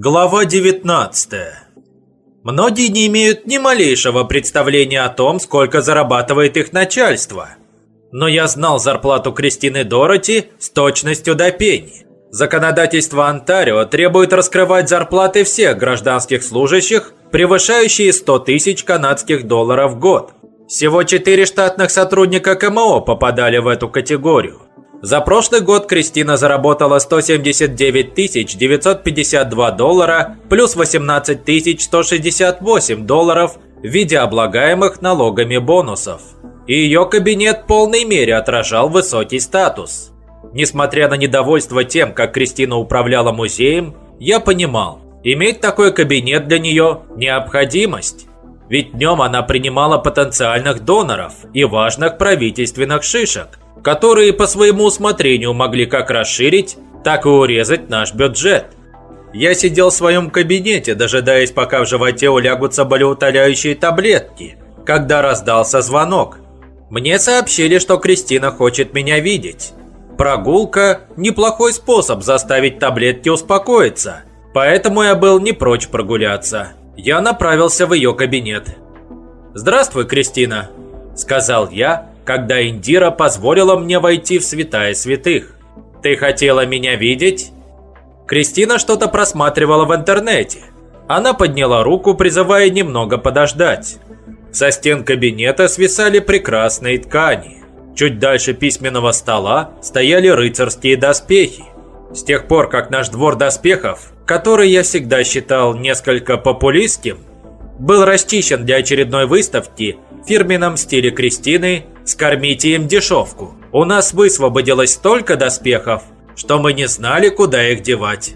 Глава 19 Многие не имеют ни малейшего представления о том, сколько зарабатывает их начальство. Но я знал зарплату Кристины Дороти с точностью до пени. Законодательство Онтарио требует раскрывать зарплаты всех гражданских служащих, превышающие 100 тысяч канадских долларов в год. Всего четыре штатных сотрудника КМО попадали в эту категорию. За прошлый год Кристина заработала 179 952 доллара плюс 18 168 долларов в виде облагаемых налогами бонусов. И ее кабинет в полной мере отражал высокий статус. Несмотря на недовольство тем, как Кристина управляла музеем, я понимал, иметь такой кабинет для нее – необходимость. Ведь днем она принимала потенциальных доноров и важных правительственных шишек, которые по своему усмотрению могли как расширить, так и урезать наш бюджет. Я сидел в своем кабинете, дожидаясь, пока в животе улягутся болеутоляющие таблетки, когда раздался звонок. Мне сообщили, что Кристина хочет меня видеть. Прогулка – неплохой способ заставить таблетки успокоиться, поэтому я был не прочь прогуляться я направился в ее кабинет. «Здравствуй, Кристина», – сказал я, когда Индира позволила мне войти в святая святых. «Ты хотела меня видеть?» Кристина что-то просматривала в интернете. Она подняла руку, призывая немного подождать. Со стен кабинета свисали прекрасные ткани. Чуть дальше письменного стола стояли рыцарские доспехи. С тех пор, как наш двор доспехов который я всегда считал несколько популистским, был расчищен для очередной выставки в фирменном стиле Кристины «Скормите им дешевку». У нас высвободилось столько доспехов, что мы не знали, куда их девать.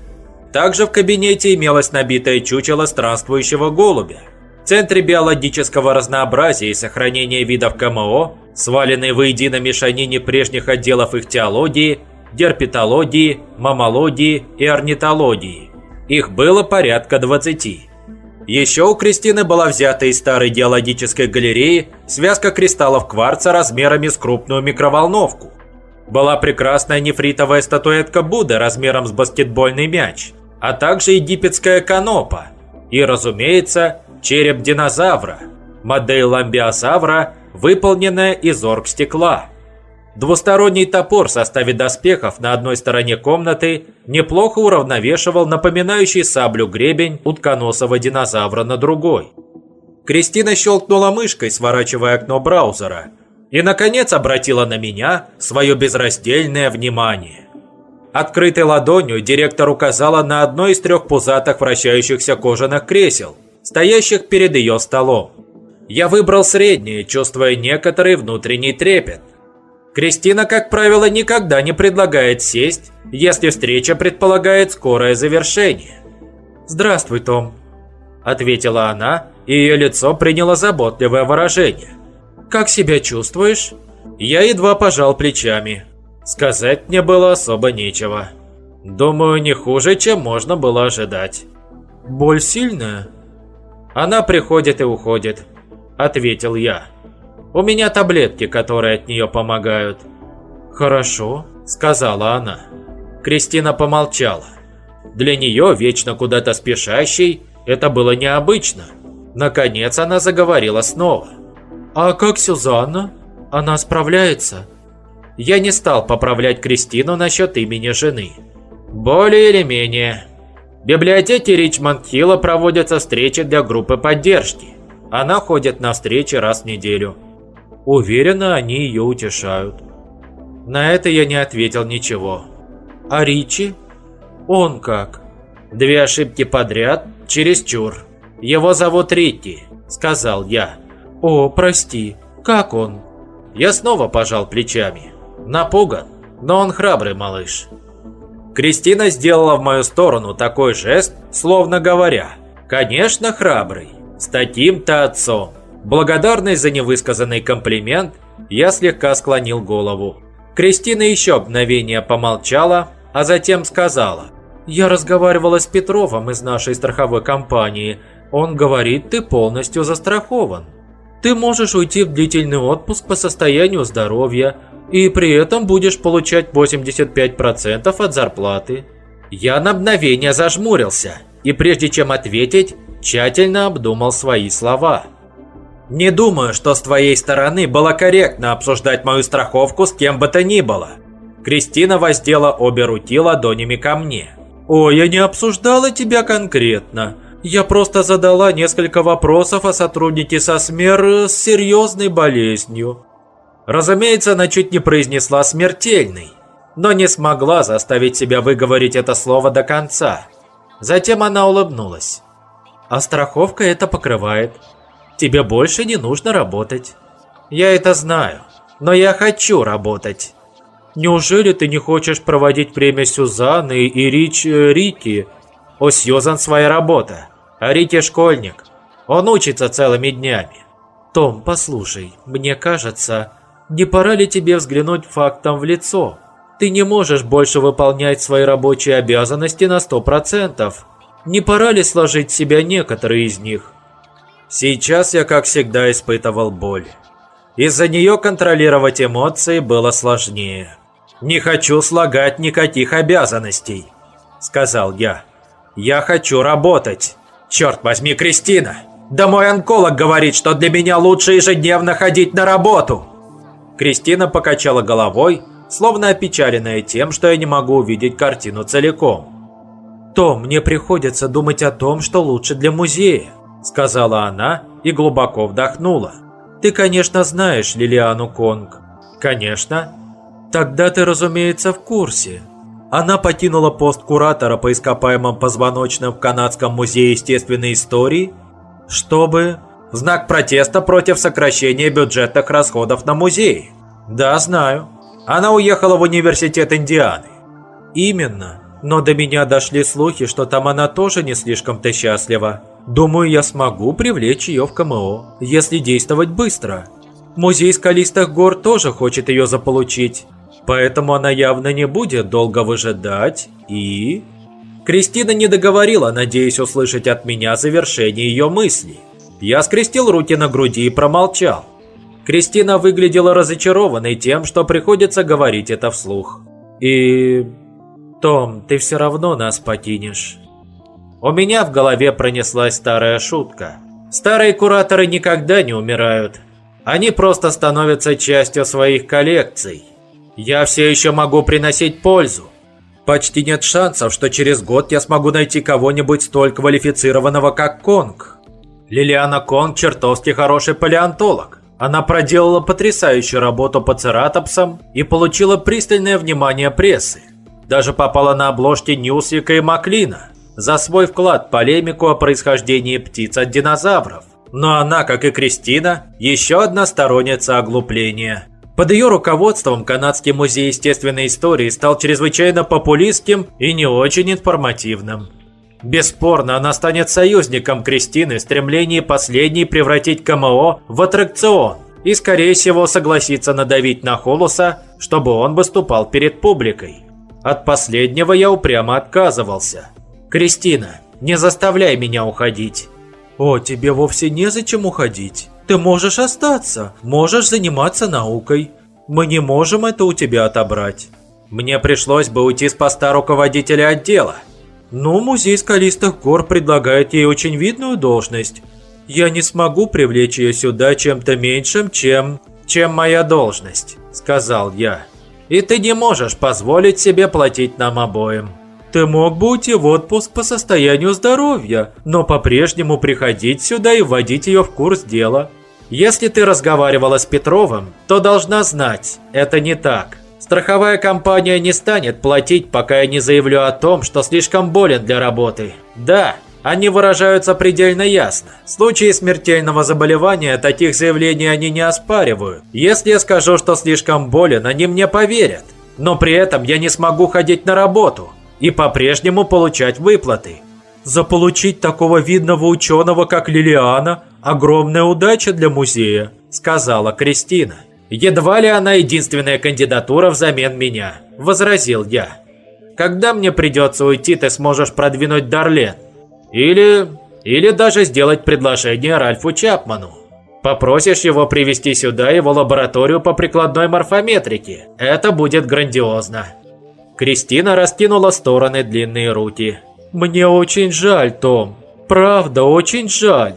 Также в кабинете имелось набитое чучело странствующего голубя. В центре биологического разнообразия и сохранения видов КМО, сваленные воедино мешанине прежних отделов их теологии, герпетологии, мамологии и орнитологии. Их было порядка 20. Еще у Кристины была взята из старой геологической галереи связка кристаллов кварца размерами с крупную микроволновку. Была прекрасная нефритовая статуэтка Будды размером с баскетбольный мяч, а также египетская канопа. И, разумеется, череп динозавра, модель ламбиосавра, выполненная из оргстекла. Двусторонний топор в составе доспехов на одной стороне комнаты неплохо уравновешивал напоминающий саблю гребень утконосого динозавра на другой. Кристина щелкнула мышкой, сворачивая окно браузера, и, наконец, обратила на меня свое безраздельное внимание. Открытой ладонью директор указала на одно из трех пузатых вращающихся кожаных кресел, стоящих перед ее столом. Я выбрал среднее, чувствуя некоторый внутренний трепет. Кристина, как правило, никогда не предлагает сесть, если встреча предполагает скорое завершение. «Здравствуй, Том», – ответила она, и ее лицо приняло заботливое выражение. «Как себя чувствуешь?» Я едва пожал плечами. Сказать мне было особо нечего. Думаю, не хуже, чем можно было ожидать. «Боль сильная?» «Она приходит и уходит», – ответил я. У меня таблетки, которые от нее помогают». «Хорошо», — сказала она. Кристина помолчала. Для нее, вечно куда-то спешащей, это было необычно. Наконец она заговорила снова. «А как Сюзанна? Она справляется?» Я не стал поправлять Кристину насчет имени жены. Более или менее. В библиотеке Ричмонд Хилла проводятся встречи для группы поддержки. Она ходит на встречи раз в неделю. Уверена, они ее утешают. На это я не ответил ничего. А Ричи? Он как? Две ошибки подряд? Чересчур. Его зовут Рикки, сказал я. О, прости. Как он? Я снова пожал плечами. Напуган, но он храбрый малыш. Кристина сделала в мою сторону такой жест, словно говоря, «Конечно, храбрый, с таким-то отцом». Благодарный за невысказанный комплимент, я слегка склонил голову. Кристина еще мгновение помолчала, а затем сказала. «Я разговаривала с Петровым из нашей страховой компании. Он говорит, ты полностью застрахован. Ты можешь уйти в длительный отпуск по состоянию здоровья, и при этом будешь получать 85% от зарплаты». Я на мгновение зажмурился. и прежде чем ответить, тщательно обдумал свои слова. «Не думаю, что с твоей стороны было корректно обсуждать мою страховку с кем бы то ни было». Кристина воздела обе руки ладонями ко мне. «О, я не обсуждала тебя конкретно. Я просто задала несколько вопросов о сотруднике со СМЕР с серьезной болезнью». Разумеется, она чуть не произнесла «смертельный», но не смогла заставить себя выговорить это слово до конца. Затем она улыбнулась. «А страховка это покрывает. Тебе больше не нужно работать». «Я это знаю, но я хочу работать». «Неужели ты не хочешь проводить время Сюзанны и Рич... Э, Рики?» «У Сьюзан своя работа, а Рики школьник. Он учится целыми днями». «Том, послушай, мне кажется, не пора ли тебе взглянуть фактом в лицо?» Ты не можешь больше выполнять свои рабочие обязанности на сто процентов. Не пора ли сложить в себя некоторые из них? Сейчас я, как всегда, испытывал боль. Из-за нее контролировать эмоции было сложнее. «Не хочу слагать никаких обязанностей», — сказал я. «Я хочу работать. Черт возьми, Кристина! Да мой онколог говорит, что для меня лучше ежедневно ходить на работу!» Кристина покачала головой, словно опечаленная тем, что я не могу увидеть картину целиком. «Том, мне приходится думать о том, что лучше для музея», сказала она и глубоко вдохнула. «Ты, конечно, знаешь Лилиану Конг». «Конечно». «Тогда ты, разумеется, в курсе». Она покинула пост куратора по ископаемым позвоночным в Канадском музее естественной истории, чтобы... В знак протеста против сокращения бюджетных расходов на музей. Да, знаю. Она уехала в университет Индианы. Именно. Но до меня дошли слухи, что там она тоже не слишком-то счастлива. Думаю, я смогу привлечь ее в КМО, если действовать быстро. Музей скалистых гор тоже хочет ее заполучить. Поэтому она явно не будет долго выжидать и... Кристина не договорила, надеясь услышать от меня завершение ее мысли. Я скрестил руки на груди и промолчал. Кристина выглядела разочарованной тем, что приходится говорить это вслух. И... Том, ты все равно нас покинешь. У меня в голове пронеслась старая шутка. Старые кураторы никогда не умирают. Они просто становятся частью своих коллекций. Я все еще могу приносить пользу. Почти нет шансов, что через год я смогу найти кого-нибудь столь квалифицированного, как Конг. Лилиана Конг чертовски хороший палеонтолог. Она проделала потрясающую работу по цератопсам и получила пристальное внимание прессы. Даже попала на обложки Ньюсвика и Маклина за свой вклад в полемику о происхождении птиц от динозавров. Но она, как и Кристина, еще одна сторонница оглупления. Под ее руководством Канадский музей естественной истории стал чрезвычайно популистским и не очень информативным. Бесспорно, она станет союзником Кристины в стремлении последней превратить КМО в аттракцион и, скорее всего, согласится надавить на Холоса, чтобы он выступал перед публикой. От последнего я упрямо отказывался. «Кристина, не заставляй меня уходить». «О, тебе вовсе незачем уходить. Ты можешь остаться, можешь заниматься наукой. Мы не можем это у тебя отобрать». Мне пришлось бы уйти с поста руководителя отдела, но музей скалистых гор предлагает ей очень видную должность. Я не смогу привлечь ее сюда чем-то меньшим, чем... чем моя должность», — сказал я. «И ты не можешь позволить себе платить нам обоим». Ты мог бы уйти в отпуск по состоянию здоровья, но по-прежнему приходить сюда и вводить ее в курс дела. Если ты разговаривала с Петровым, то должна знать, это не так. Страховая компания не станет платить, пока я не заявлю о том, что слишком болен для работы. Да, они выражаются предельно ясно. В случае смертельного заболевания таких заявлений они не оспаривают. Если я скажу, что слишком болен, они мне поверят. Но при этом я не смогу ходить на работу и по-прежнему получать выплаты. Заполучить такого видного ученого, как Лилиана, огромная удача для музея, сказала Кристина. «Едва ли она единственная кандидатура взамен меня», – возразил я. «Когда мне придется уйти, ты сможешь продвинуть Дарлен. Или... или даже сделать предложение Ральфу Чапману. Попросишь его привести сюда его лабораторию по прикладной морфометрике. Это будет грандиозно». Кристина раскинула стороны длинные руки. Мне очень жаль, Том. Правда, очень жаль.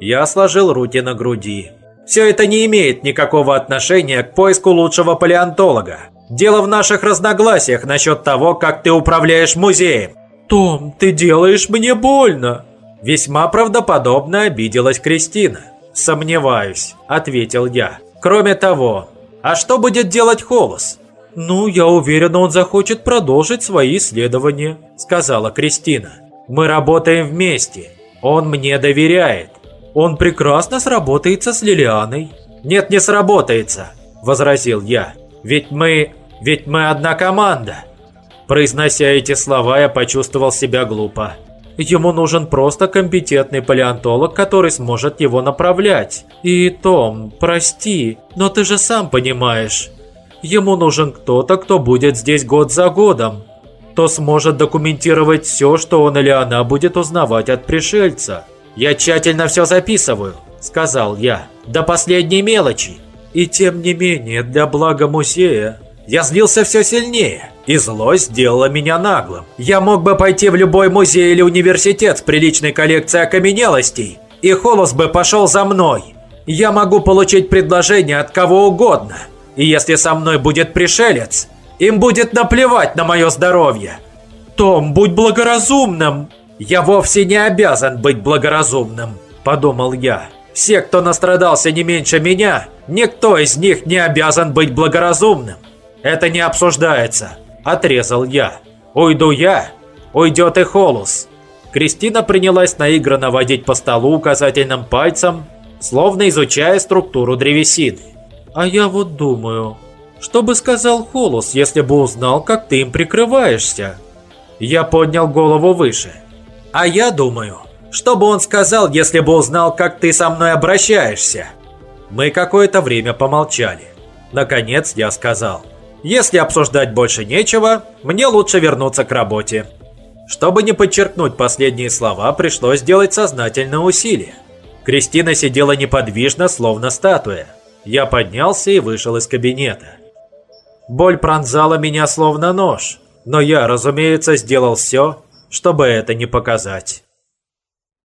Я сложил руки на груди. Все это не имеет никакого отношения к поиску лучшего палеонтолога. Дело в наших разногласиях насчет того, как ты управляешь музеем. Том, ты делаешь мне больно. Весьма правдоподобно обиделась Кристина. «Сомневаюсь», – ответил я. «Кроме того, а что будет делать Холос?» «Ну, я уверена, он захочет продолжить свои исследования», – сказала Кристина. «Мы работаем вместе. Он мне доверяет. Он прекрасно сработается с Лилианой». «Нет, не сработается», – возразил я. «Ведь мы... ведь мы одна команда». Произнося эти слова, я почувствовал себя глупо. Ему нужен просто компетентный палеонтолог, который сможет его направлять. И, Том, прости, но ты же сам понимаешь. Ему нужен кто-то, кто будет здесь год за годом. Кто сможет документировать все, что он или она будет узнавать от пришельца. «Я тщательно все записываю», – сказал я, – «до последней мелочи». И тем не менее, для блага музея, я злился все сильнее, и злость сделала меня наглым. Я мог бы пойти в любой музей или университет с приличной коллекцией окаменелостей, и Холос бы пошел за мной. Я могу получить предложение от кого угодно, и если со мной будет пришелец, им будет наплевать на мое здоровье. Том, будь благоразумным. Я вовсе не обязан быть благоразумным, подумал я. Все, кто настрадался не меньше меня, никто из них не обязан быть благоразумным. Это не обсуждается, отрезал я. Уйду я, уйдет и Холус. Кристина принялась наигранно водить по столу указательным пальцем, словно изучая структуру древесины. А я вот думаю, что бы сказал Холус, если бы узнал, как ты им прикрываешься? Я поднял голову выше. А я думаю, что бы он сказал, если бы узнал, как ты со мной обращаешься? Мы какое-то время помолчали. Наконец я сказал – если обсуждать больше нечего, мне лучше вернуться к работе. Чтобы не подчеркнуть последние слова, пришлось сделать сознательное усилие. Кристина сидела неподвижно, словно статуя. Я поднялся и вышел из кабинета. Боль пронзала меня словно нож, но я, разумеется, сделал все, чтобы это не показать.